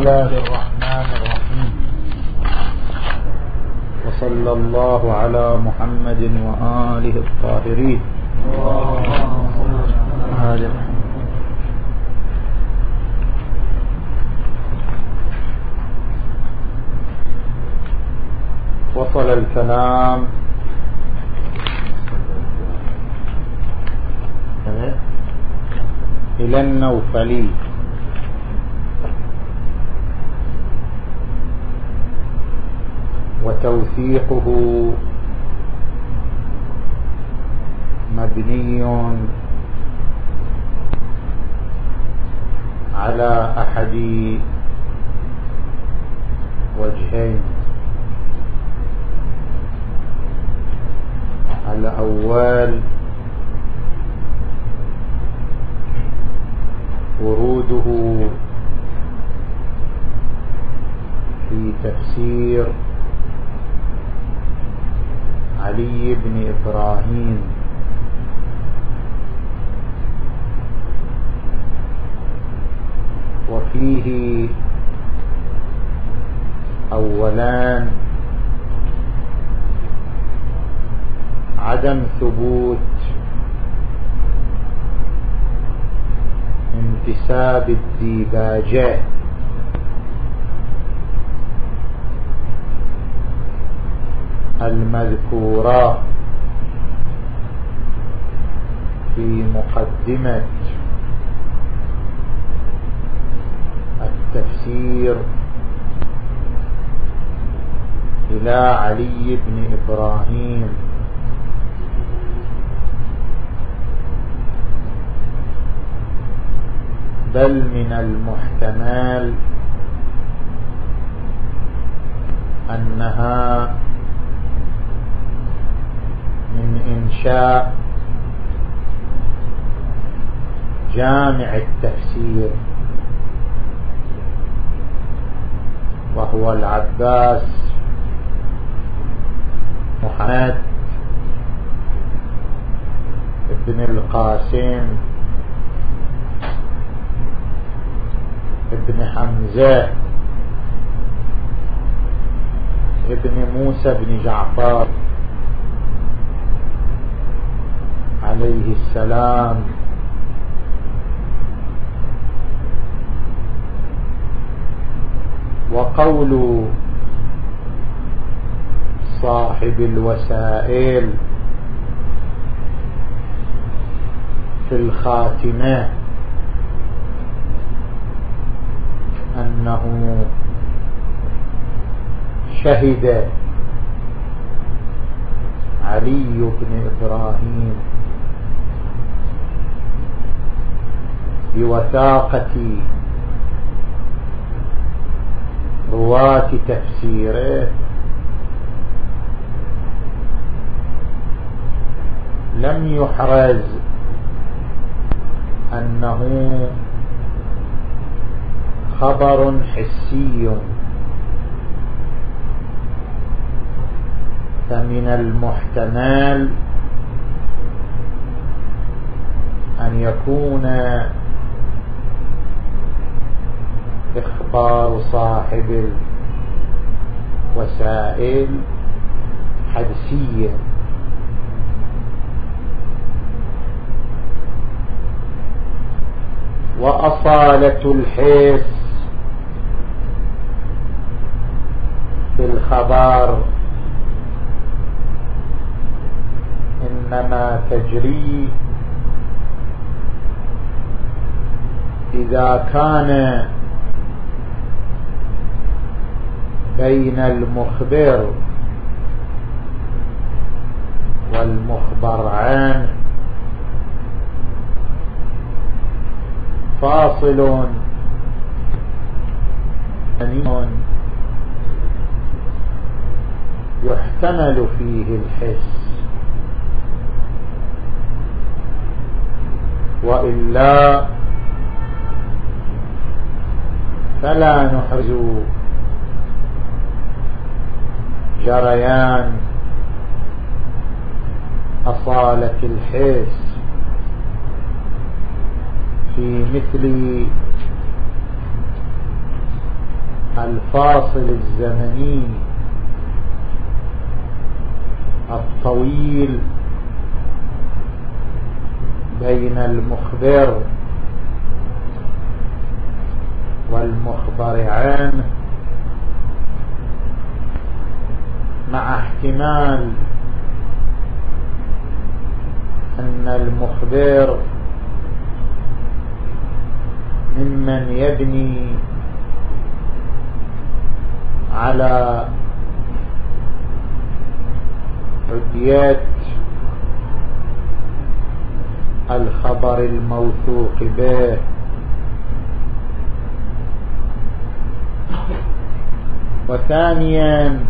الله الرحمن الرحيم وصلى الله على محمد وآله الطاهرين وصل الكلام. إلى النوفلي. وتوثيقه مبني على أحد وجهين. الأول وروده في تفسير علي بن إبراهيم. وفيه أولان. عدم ثبوت. انتساب الديباجات. المذكورة في مقدمة التفسير إلى علي بن إبراهيم. بل من المحتمل أنها من إنشاء جامع التفسير. وهو العباس محمد ابن القاسم ابن حمزة ابن موسى بن جعفر. عليه السلام. وقول صاحب الوسائل في الخاتمة أنه شهد علي بن إبراهيم بوثاقة رواة تفسيره. لم يحرز أنه خبر حسي فمن المحتمل أن يكون إخبار صاحب الوسائل حدسيا وأصالة الحس في الخبر إنما تجري إذا كان بين المخبر والمخبر عنه فاصل يحتمل فيه الحس. وإلا فلا نحرز جريان أصالة الحس في مثل الفاصل الزمني الطويل بين المخبر والمخبر عنه مع احتمال أن المخبر ممن يبني على عديات الخبر الموثوق به. وثانيا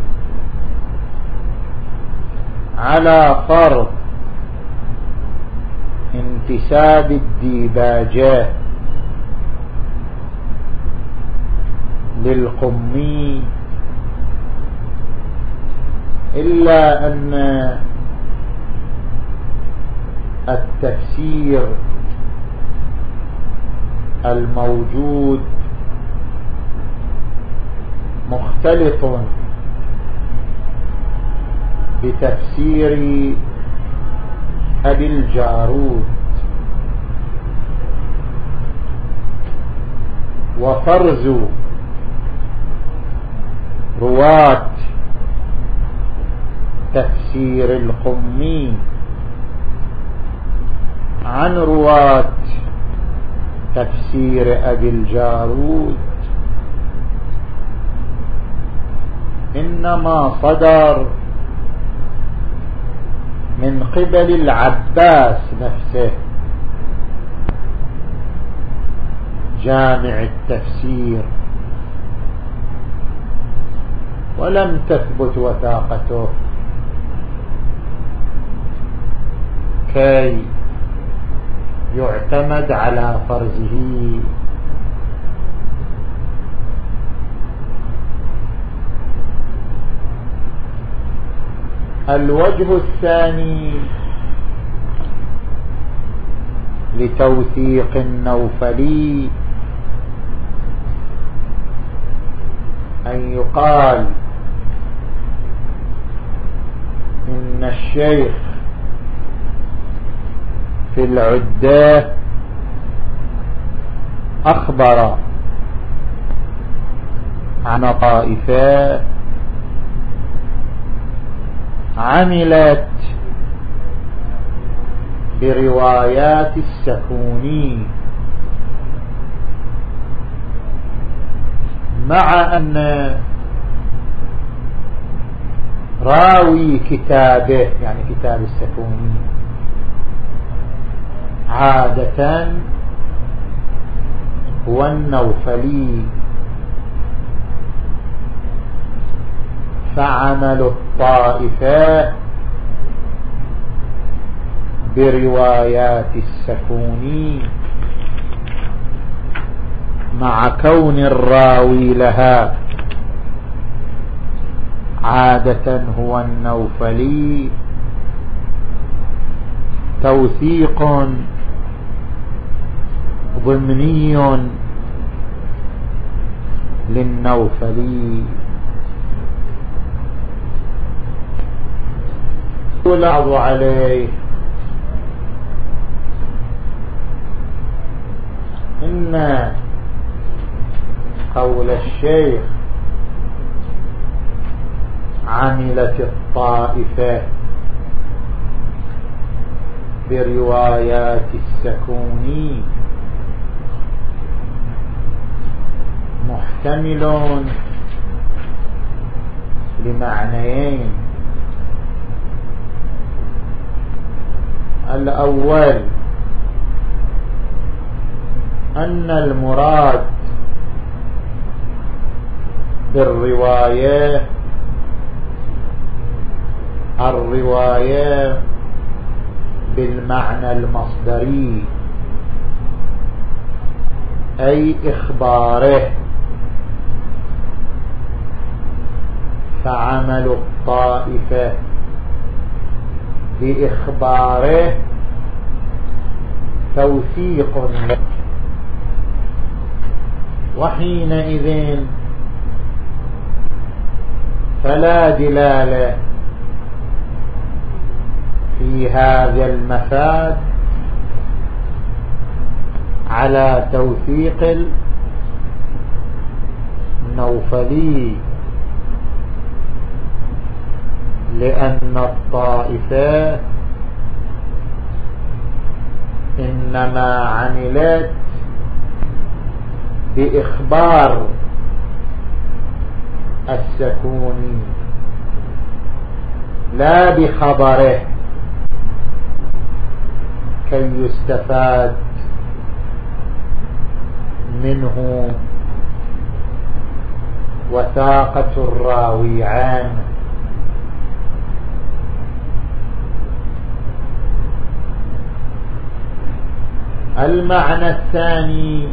على فرض انتساب الديباجات للقمي إلا أن التفسير الموجود مختلط بتفسير أبي الجارود. وفرز رواة تفسير القمي. عن رواة تفسير أبي الجارود. إنما صدر من قبل العباس نفسه. جامع التفسير. ولم تثبت وثاقته. كي يعتمد على فرزه. الوجه الثاني لتوثيق النوفلي أن يقال إن الشيخ في العدة أخبر عن طائفة عملت بروايات السكوني مع أن راوي كتابه يعني كتاب السكوني عادة هو النوفلي فعمل الطائفة بروايات السكوني مع كون الراوي لها عادة هو النوفلي. توثيق ضمني للنوفلي. يلعظ عليه. إن قول الشيخ عملت الطائفة بروايات السكوني محتمل لمعنيين. الأول. أن المراد بالرواية الرواية بالمعنى المصدري أي إخباره. فعمل الطائفة. بإخباره توثيق. وحينئذ فلا دلالة في هذا المفاد على توثيق النوفلي. لأن الطائفة إنما عملت بإخبار السكوني لا بخبره كي يستفاد منه وثاقة الراوي عنه المعنى الثاني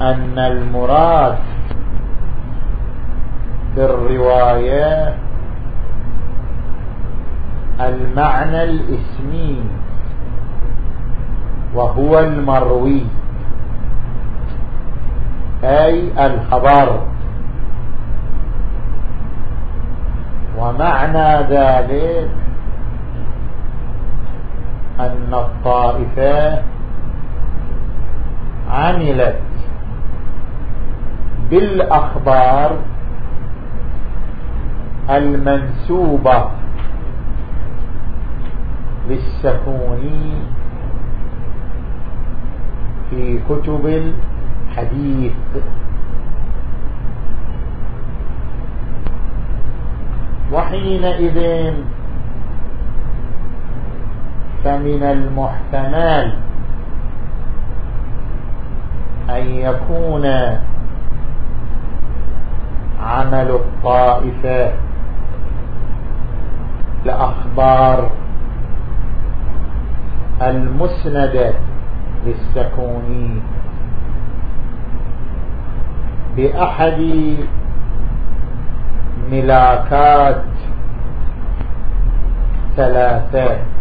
أن المراد بالرواية المعنى الاسمي وهو المروي أي الخبر. ومعنى ذلك أن الطائفة عملت بالأخبار المنسوبة للسكون في كتب الحديث. وحينئذ فمن المحتمل أن يكون عمل الطائفة الأخبار المسندة للسكوني بأحد ملاكات ثلاثة.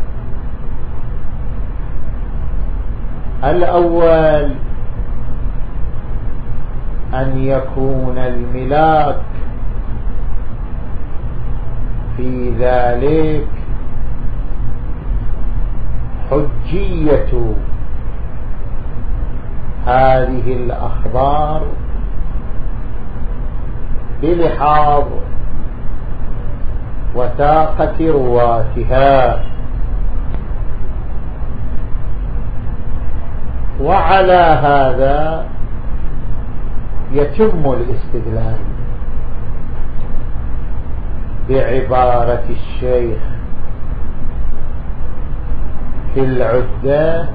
الأول أن يكون الملاك في ذلك حجية هذه الأخبار بلحاظ وثاقة رواتها. وعلى هذا يتم الاستدلال بعبارة الشيخ في العدة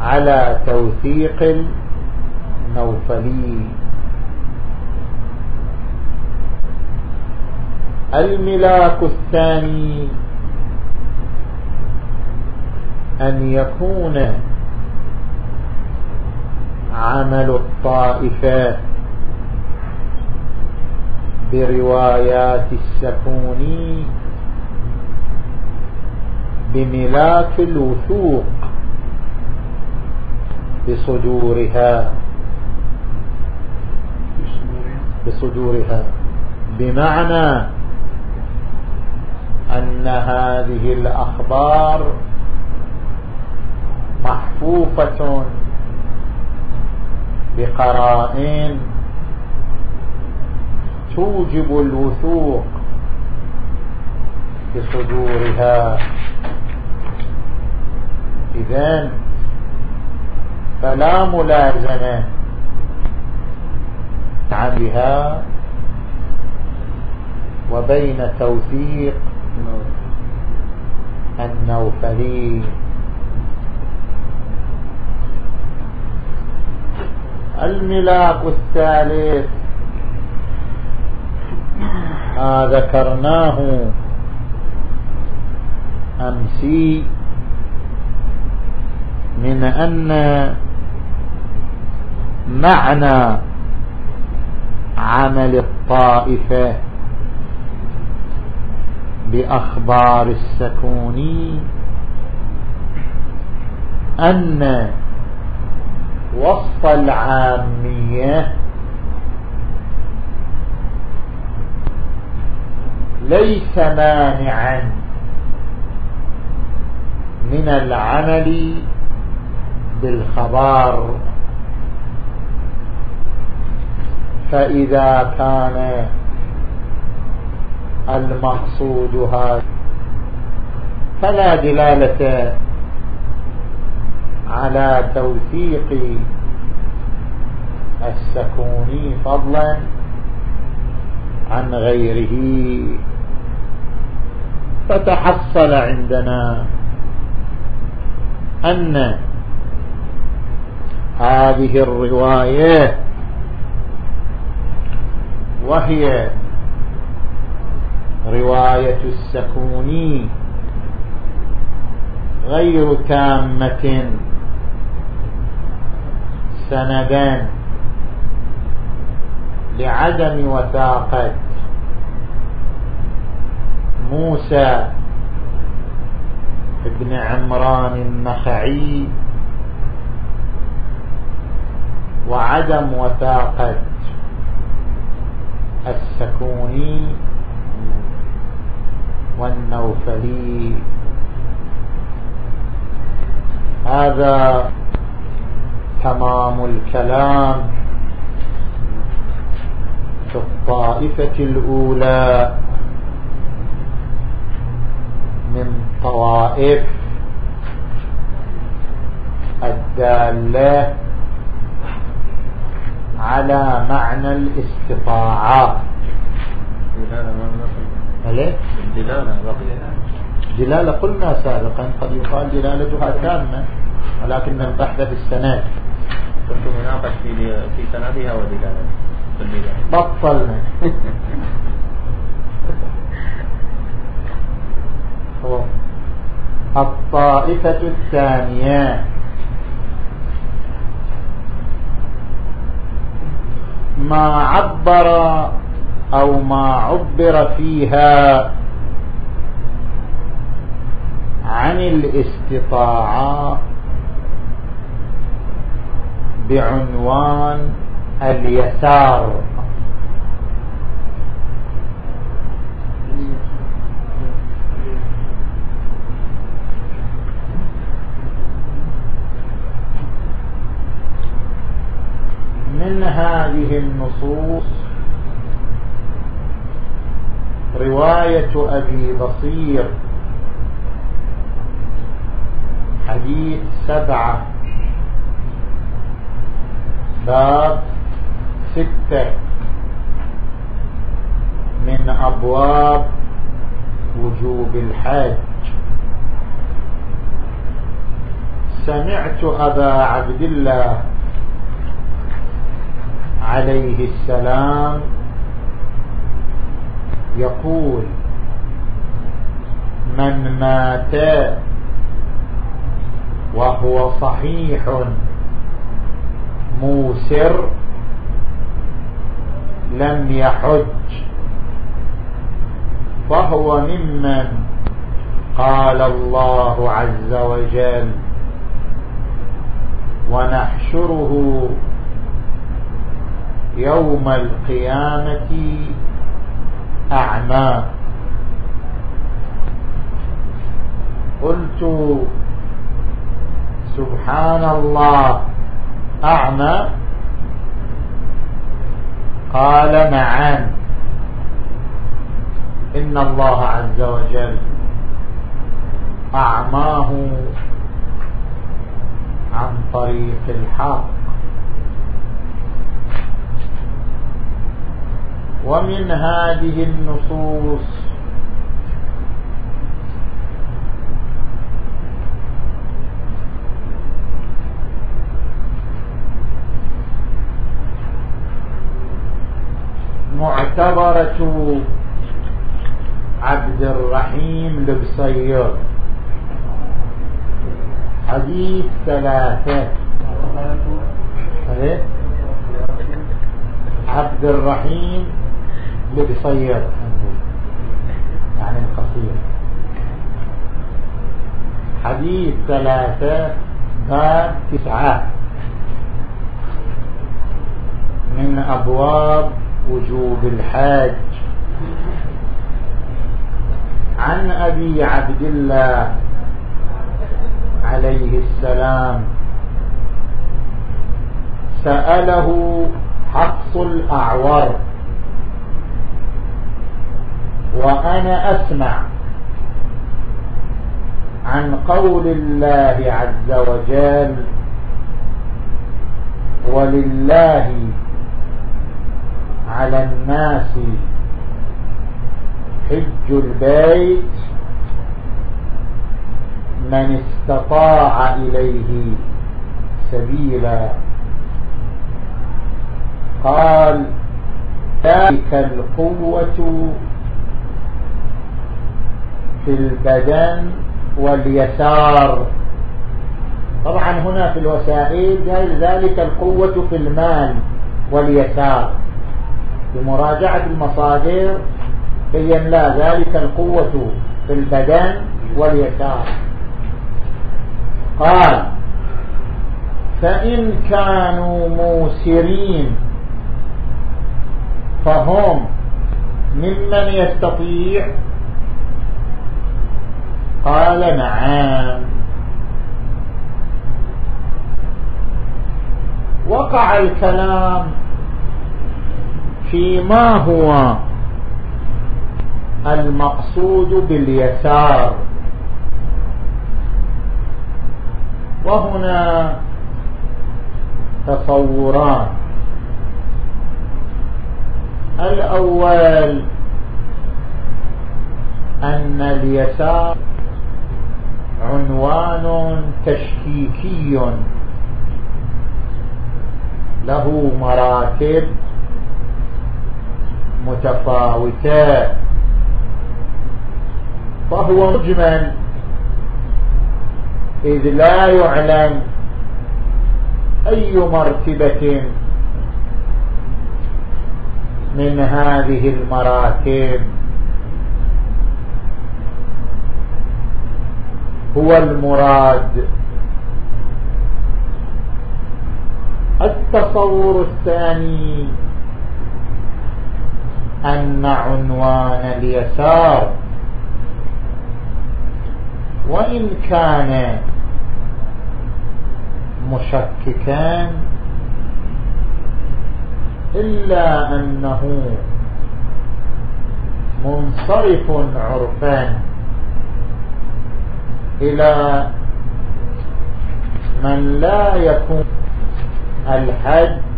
على توثيق النوفلي. الملاك الثاني أن يكون عمل الطائفة بروايات السكوني بملاك الوثوق بصدورها. بصدورها. بمعنى أن هذه الأخبار محفوفة بقرائن توجب الوثوق بصدورها. إذن فلا ملازمة عنها وبين توثيق النوفلي. الملاك الثالث. ما ذكرناه. أمسي. من أن معنى عمل الطائفة بأخبار السكوني أن وصف العامية. ليس مانعا من العمل بالخبر. فإذا كان المقصود هذا فلا دلالة على توثيق السكوني فضلا عن غيره. فتحصل عندنا أن هذه الرواية وهي رواية السكوني غير تامة. سندا لعدم وثاقة موسى ابن عمران النخعي وعدم وثاقة السكوني والنوفلي. هذا تمام الكلام في الطائفة الأولى من طوائف الدالة على معنى الاستطاعة. دلالة دلالة قلنا سابقا قد يقال دلالتها تامة ولكن البحث في السنة كنت مناقش في في سندها بطلنا. الطائفة الثانية. ما عبر أو ما عبر فيها عن الاستطاعة بعنوان اليسار. من هذه النصوص رواية أبي بصير حديث سبعة. باب ستة من أبواب وجوب الحج. سمعت أبا عبد الله عليه السلام يقول من مات وهو صحيح موسر لم يحج. فهو ممن قال الله عز وجل ونحشره يوم القيامة أعمى. قلت سبحان الله أعمى. قال نعم إن الله عز وجل أعماه عن طريق الحق. ومن هذه النصوص معتبرة عبد الرحيم البصير حديث ثلاثة. عبد الرحيم بقصير يعني القصير حديث ثلاثة باب تسعة. من أبواب وجوب الحاج. عن أبي عبد الله عليه السلام سأله حفص الأعور وأنا أسمع عن قول الله عز وجل ولله على الناس. حج البيت من استطاع إليه سبيلا. قال ذلك القوة في البدن واليسار. طبعا هنا في الوسائل ذلك القوة في المال واليسار. بمراجعة المصادر بين لا ذلك القوة في البدن واليسار. قال فإن كانوا موسرين فهم ممن يستطيع؟ قال نعم. وقع الكلام فيما هو المقصود باليسار. وهنا تصوران. الأول أن اليسار عنوان تشكيكي. له مراتب متفاوتة فهو مجمل. إذ لا يعلم أي مرتبة من هذه المراتب. هو المراد. التصور الثاني. أن عنوان اليسار. وإن كان مشككان إلا أنه منصرف عرفان إلى من لا يكون الحج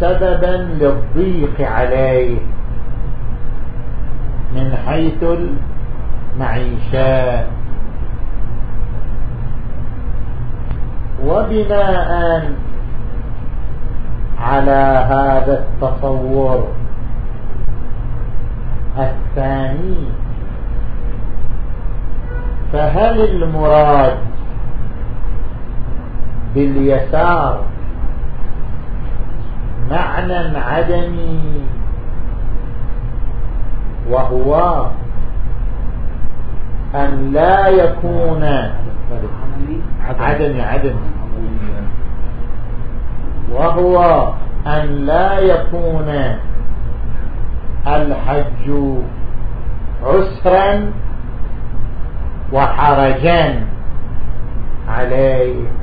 سببا للضيق عليه من حيث المعيشات. وبناء على هذا التصور الثاني فهل المراد باليسار معنى عدمي وهو أن لا يكون عدم عدم. وهو أن لا يكون الحج عسرا وحرجا عليه.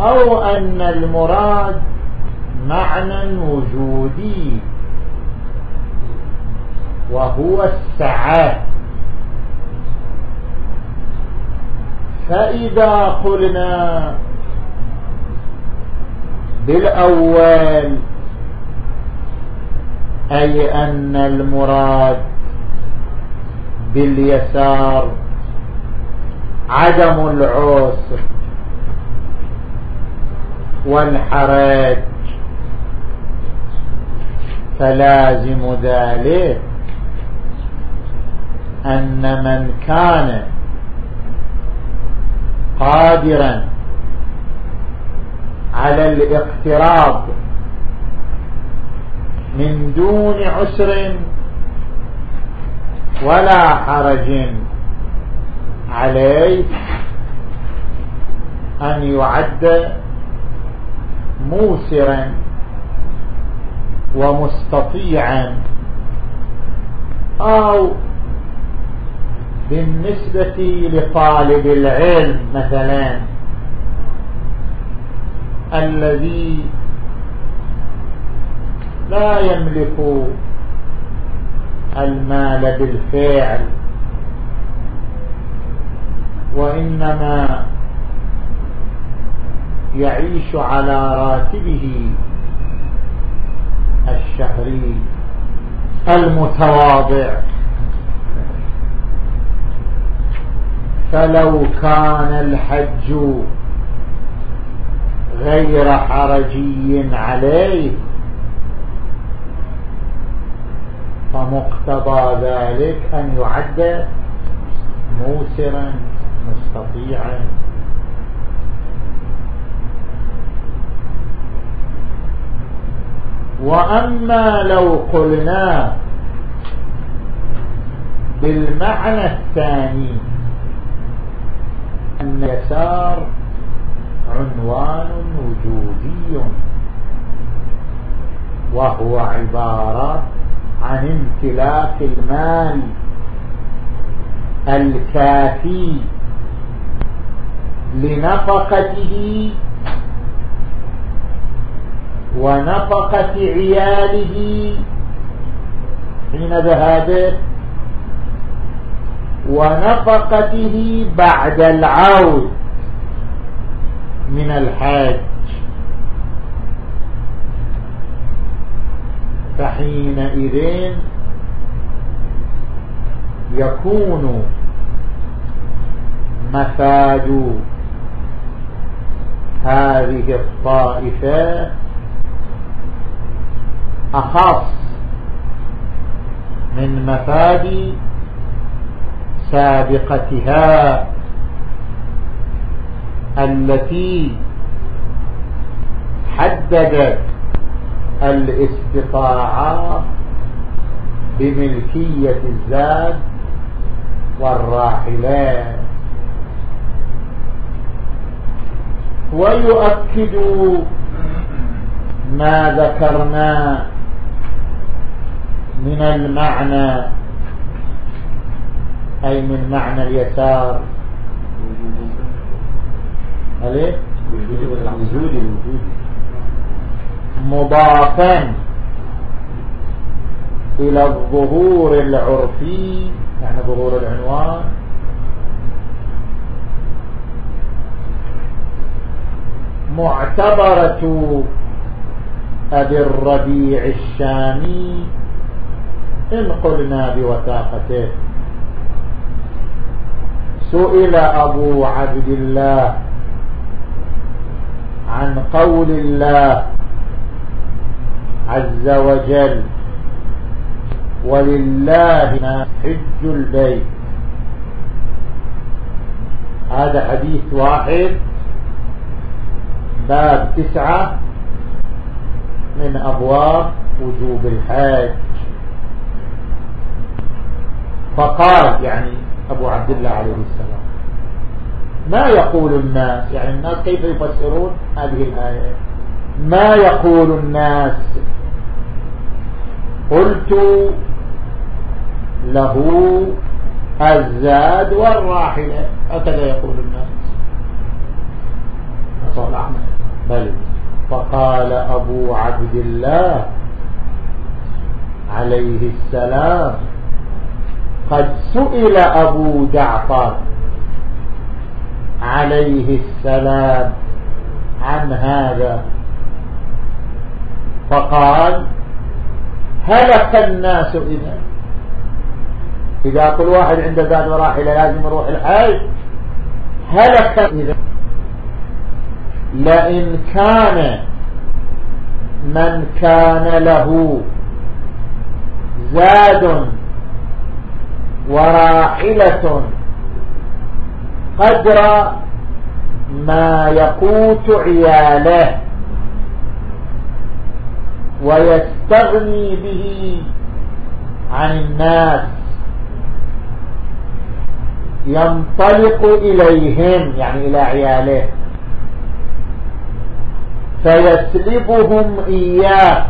أو أن المراد معنى وجودي وهو السعادة. فإذا قلنا بالأول أي أن المراد باليسار عدم العسر. والحرج فلازم ذلك أن من كان قادرا على الاقتراب من دون عسر ولا حرج عليه أن يعد موسرا ومستطيعا أو بالنسبة لطالب العلم مثلا الذي لا يملك المال بالفعل وإنما يعيش على راتبه الشهري المتواضع. فلو كان الحج غير حرجي عليه فمقتضى ذلك أن يعد موسرا مستطيعا. وأما لو قلنا بالمعنى الثاني أن يسار عنوان وجودي وهو عبارة عن امتلاك المال الكافي لنفقته ونفقة عياله حين ذهابه ونفقته بعد العود من الحج فحينئذ يكون مفاد هذه الطائفة أخص من مفاد سابقتها التي حددت الاستطاعة بملكية الزاد والراحلات. ويؤكد ما ذكرنا من المعنى أي من معنى اليسار. مضافا إلى الظهور العرفي يعني ظهور العنوان. معتبرة أبي الربيع الشامي إن قلنا بوثاقته. سئل أبو عبد الله عن قول الله عز وجل ولله حج البيت. هذا حديث واحد باب تسعة من أبواب وجوب الحج فقال يعني أبو عبد الله عليه السلام ما يقول الناس يعني الناس كيف يفسرون هذه الآية؟ ما يقول الناس؟ قلت له الزاد والراحلة هكذا يقول الناس. بل فقال أبو عبد الله عليه السلام قد سئل أبو جعفر عليه السلام عن هذا. فقال هلك الناس إذا؟ إذا كل واحد عنده ذات وراحلة لازم يروح الحج. هلك إذا؟ لئن كان من كان له زاد وراحلة قدر ما يقوت عياله ويستغني به عن الناس ينطلق إليهم يعني إلى عياله فيسلبهم إياه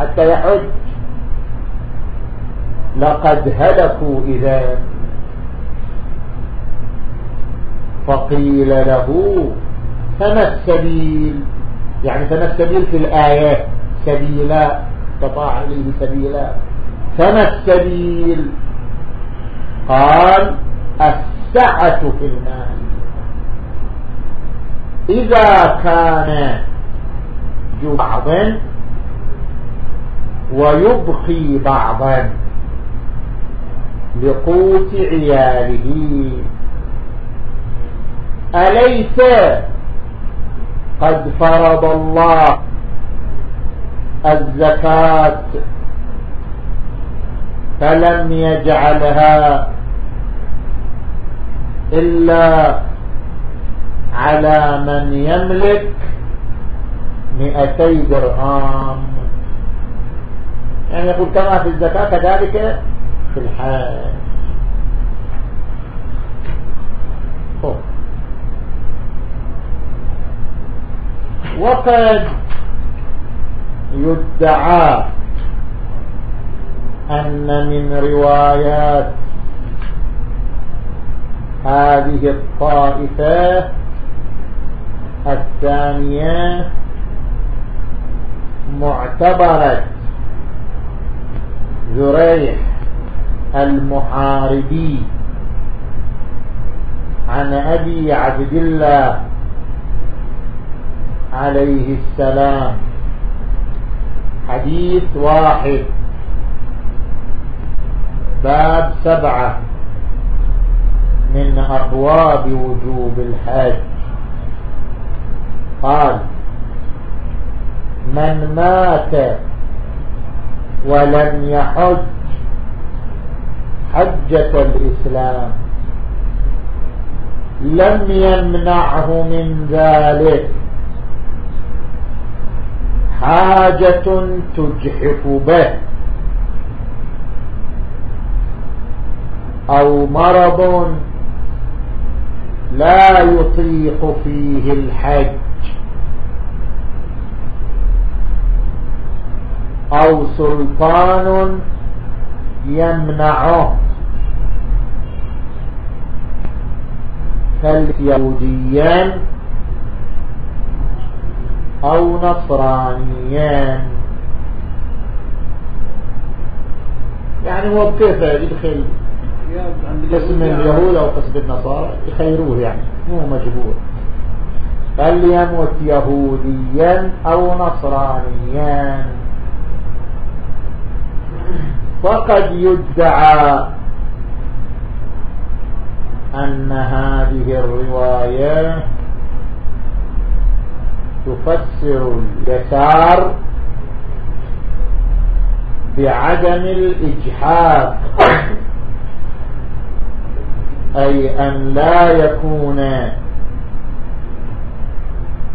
حتى يحج لقد هلكوا إذا فقيل له فما السبيل؟ يعني فما السبيل في الآية؟ سبيلا استطاع عليه سبيلا. فما السبيل؟ قال السعة في المال. إذا كان بعض ويبقي بعضا. لقوت عياله. أليس قد فرض الله الزكاة فلم يجعلها إلا على من يملك مئتي درهم؟ يعني يقول كما في الزكاة كذلك في الحال. وقد يدعى أن من روايات هذه الطائفة الثانية معتبرة زريح. المحاربي. عن أبي عبد الله عليه السلام. حديث واحد. باب سبعة. من أبواب وجوب الحج. قال من مات ولم يحج حجة الإسلام. لم يمنعه من ذلك. حاجة تجحف به. أو مرض لا يطيق فيه الحج. أو سلطان يمنعه. كاليهوديان أو نصرانيان يعني هو كيف يدخل قسم اليهود أو قسم النصارى؟ يخيروه يعني مو مجبور. فليمت يهوديا أو نصرانيا. فقد يدعى أن هذه الرواية تفسر اليسار بعدم الإجحاف أي أن لا يكون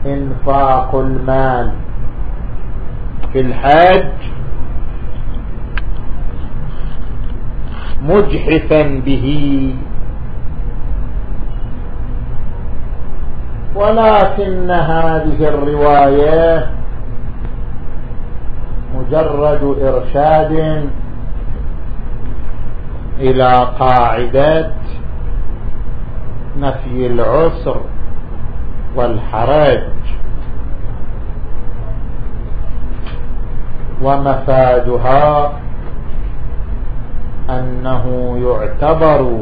إنفاق المال في الحج مجحفا به. ولكن هذه الرواية مجرد إرشاد إلى قاعدة نفي العسر والحرج. ومفادها أنه يعتبر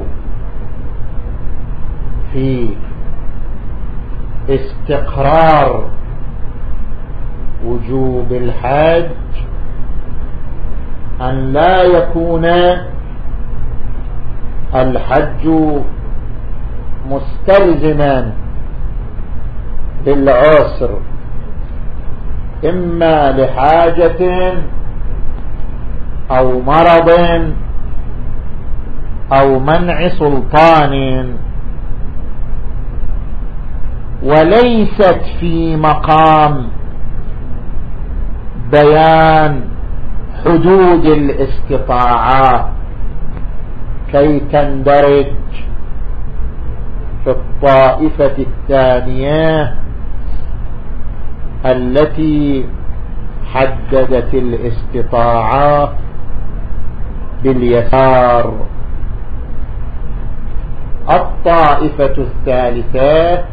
في استقرار وجوب الحج أن لا يكون الحج مستلزما بالعسر إما لحاجة أو مرض أو منع سلطان. وليست في مقام بيان حدود الاستطاعات كي تندرج في الطائفة الثانية التي حددت الاستطاعة باليسار. الطائفة الثالثة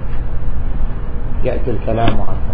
يأتي الكلام عنها